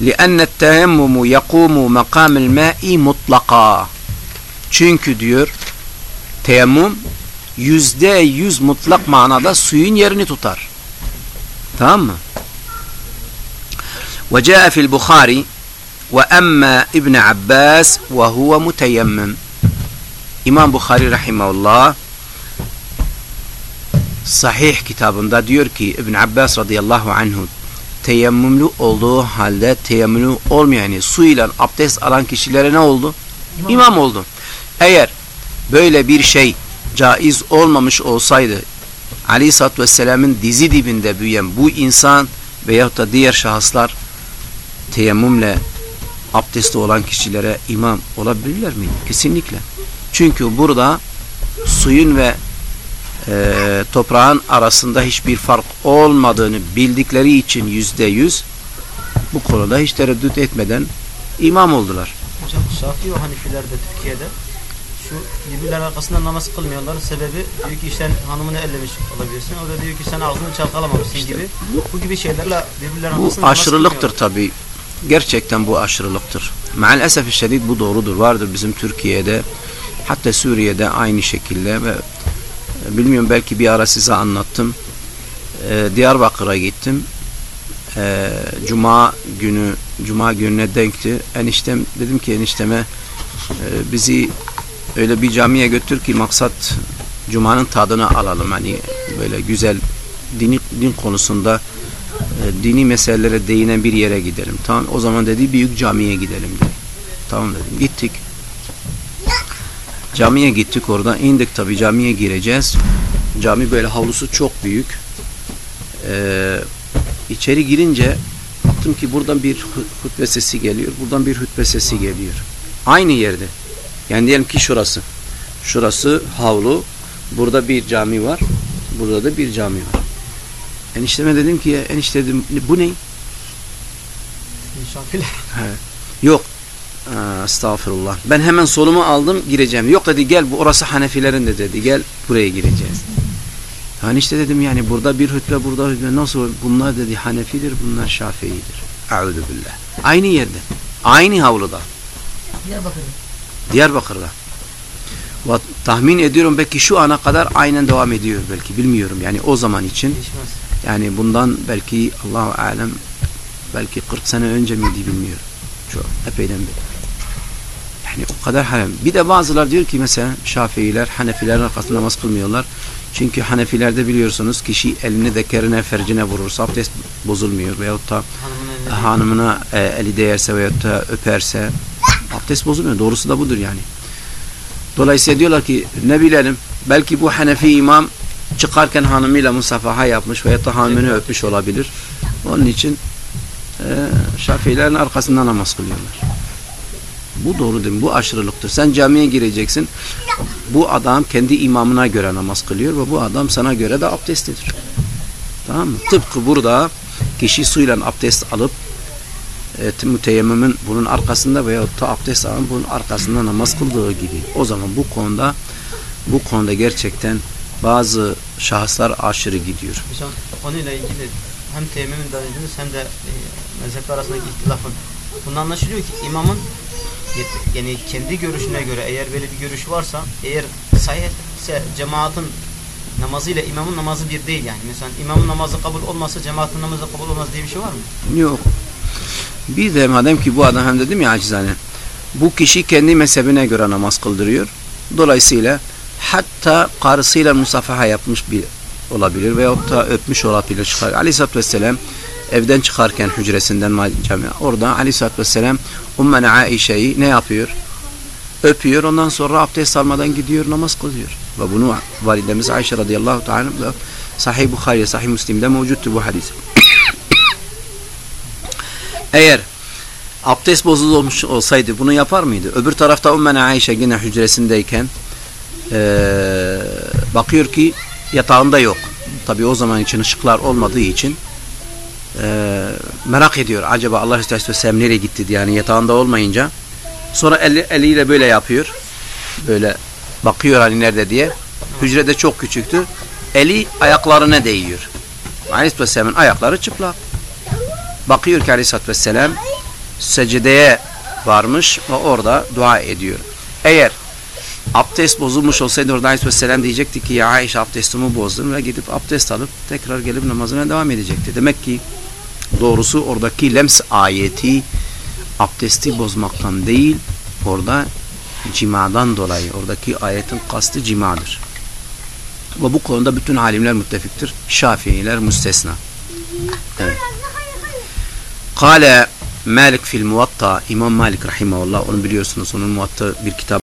لأن التيمم يقوم مقام الماء مطلقا çünkü diyor teyemmüm yüzde yüz mutlak manada suyun yerini tutar. Tamam mı? وجاء في البخاري وأما ابن عباس وهو متيمم İmam Bukhari rahimahullah sahih kitabında diyor ki İbn Abbas radıyallahu anhu teyemmümlü olduğu halde teyemmümlü olmayan su ile abdest alan kişilere ne oldu? İmam, İmam oldu. Eğer böyle bir şey caiz olmamış olsaydı Aleyhisselatü Vesselam'ın dizi dibinde büyüyen bu insan veyahut da diğer şahıslar teyemmümle abdesti olan kişilere imam olabilirler mi? Kesinlikle. Çünkü burada suyun ve e, toprağın arasında hiçbir fark olmadığını bildikleri için yüzde yüz bu konuda hiç tereddüt etmeden imam oldular. Hocam Şafii ve Hanifilerde Türkiye'de şu birbirlerinin arkasında namaz kılmıyorlar. Sebebi diyor ki işte hanımını ellemiş olabilirsin. O da diyor ki sen ağzını çalkalamamışsın işte gibi. Bu gibi şeylerle birbirlerinin bu arkasında aşırılıktır tabi. Gerçekten bu aşırılıktır. Maalesef şiddet bu doğrudur. Vardır bizim Türkiye'de hatta Suriye'de aynı şekilde ve bilmiyorum belki bir ara size anlattım. Ee, Diyarbakır'a gittim. Ee, Cuma günü Cuma gününe denkti. Eniştem dedim ki enişteme e, bizi öyle bir camiye götür ki maksat Cuma'nın tadını alalım. Hani böyle güzel dini, din konusunda e, dini meselelere değinen bir yere gidelim. Tamam o zaman dedi büyük camiye gidelim dedi. Tamam dedim. Gittik. Camiye gittik orada. indik tabi camiye gireceğiz. Cami böyle havlusu çok büyük. Ee, içeri girince baktım ki buradan bir hutbe sesi geliyor. Buradan bir hutbe sesi geliyor. Aynı yerde. Yani diyelim ki şurası. Şurası havlu. Burada bir cami var. Burada da bir cami var. Enişteme dedim ki enişte dedim bu ne? Şafiler. Yok. Aa, estağfurullah. Ben hemen solumu aldım gireceğim. Yok dedi gel bu orası Hanefilerin de dedi. Gel buraya gireceğiz. Yani işte dedim yani burada bir hutbe burada hutbe nasıl bunlar dedi Hanefidir bunlar Şafii'dir. Eûzü billah. Aynı yerde. Aynı havluda. Diyarbakır'da. Diyarbakır'da. Ve tahmin ediyorum belki şu ana kadar aynen devam ediyor belki bilmiyorum yani o zaman için. Değişmez. Yani bundan belki Allahu alem belki 40 sene önce miydi bilmiyorum. Çok epeyden beri. Yani o kadar haram. Bir de bazılar diyor ki mesela Şafiiler, Hanefiler arkasında namaz kılmıyorlar. Çünkü Hanefilerde biliyorsunuz kişi elini de kerine fercine vurursa abdest bozulmuyor. Veyahut da hanımına e, eli değerse veyahut da öperse abdest bozulmuyor. Doğrusu da budur yani. Dolayısıyla diyorlar ki ne bilelim belki bu Hanefi imam çıkarken hanımıyla musafaha yapmış veyahut da hanımını öpmüş olabilir. Onun için e, Şafiilerin arkasından namaz kılıyorlar. Bu doğru değil mi? Bu aşırılıktır. Sen camiye gireceksin. Bu adam kendi imamına göre namaz kılıyor ve bu adam sana göre de abdestlidir. Tamam mı? Tıpkı burada kişi suyla abdest alıp e, müteyemmimin bunun arkasında veya da abdest alan bunun arkasında namaz kıldığı gibi. O zaman bu konuda bu konuda gerçekten bazı şahıslar aşırı gidiyor. Hocam konuyla ilgili hem teyemmemin danışınız hem de e, mezhepler arasındaki ihtilafın bundan anlaşılıyor ki imamın yani kendi görüşüne göre eğer böyle bir görüş varsa eğer sahihse cemaatin namazıyla imamın namazı bir değil yani. Mesela imamın namazı kabul olmazsa cemaatin namazı kabul olmaz diye bir şey var mı? Yok. Bir de madem ki bu adam hem dedim ya acizane bu kişi kendi mezhebine göre namaz kıldırıyor. Dolayısıyla hatta karısıyla musafaha yapmış bir olabilir veyahut da öpmüş olabilir. Aleyhisselatü Vesselam evden çıkarken hücresinden cami orada Aleyhisselatü Vesselam Ummene Aişe'yi ne yapıyor? Öpüyor. Ondan sonra abdest almadan gidiyor namaz kılıyor. Ve bunu validemiz Ayşe radıyallahu ta'ala Sahih Bukhari, Sahih Müslim'de mevcuttu bu hadis. Eğer abdest bozulmuş olsaydı bunu yapar mıydı? Öbür tarafta Ummene Ayşe yine hücresindeyken ee, bakıyor ki yatağında yok. Tabi o zaman için ışıklar olmadığı için e, merak ediyor. Acaba Allah Resulü Vesselam nereye gitti diye yani yatağında olmayınca. Sonra eli, eliyle böyle yapıyor. Böyle bakıyor hani nerede diye. Hücrede çok küçüktü. Eli ayaklarına değiyor. Aleyhisselatü Vesselam'ın ayakları çıplak. Bakıyor ki Aleyhisselatü Vesselam secdeye varmış ve orada dua ediyor. Eğer abdest bozulmuş olsaydı orada Aleyhisselam diyecekti ki ya Ayşe abdestimi bozdun ve gidip abdest alıp tekrar gelip namazına devam edecekti. Demek ki doğrusu oradaki lems ayeti abdesti bozmaktan değil orada cimadan dolayı oradaki ayetin kastı cimadır. Ve bu konuda bütün alimler müttefiktir. Şafiiler müstesna. Evet. Kale Malik fil Muvatta İmam Malik rahimahullah onu biliyorsunuz onun Muvatta bir kitap